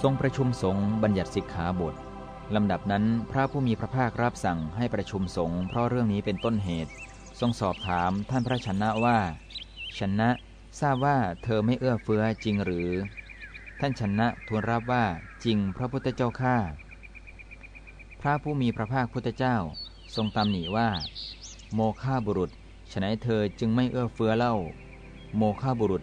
ทรงประชุมสงฆ์บัญญัติสิกขาบทลำดับนั้นพระผู้มีพระภาครับสั่งให้ประชุมสงฆ์เพราะเรื่องนี้เป็นต้นเหตุ ทรงสอบถามท่านพระชนะว่า ชนะทราบว่าเธอไม่เอื้อเฟื้อจริงหรือ ท่านชนะทูลรับว่าจริงพระพุทธเจ้าข้าพระผู้มีพระภาคพุทธเจ้า ทรงตำหนิว่า โมฆะบุรุษฉนัยเธอจึงไม่เอื้อเฟื้อเล่า โมฆะบุรุษ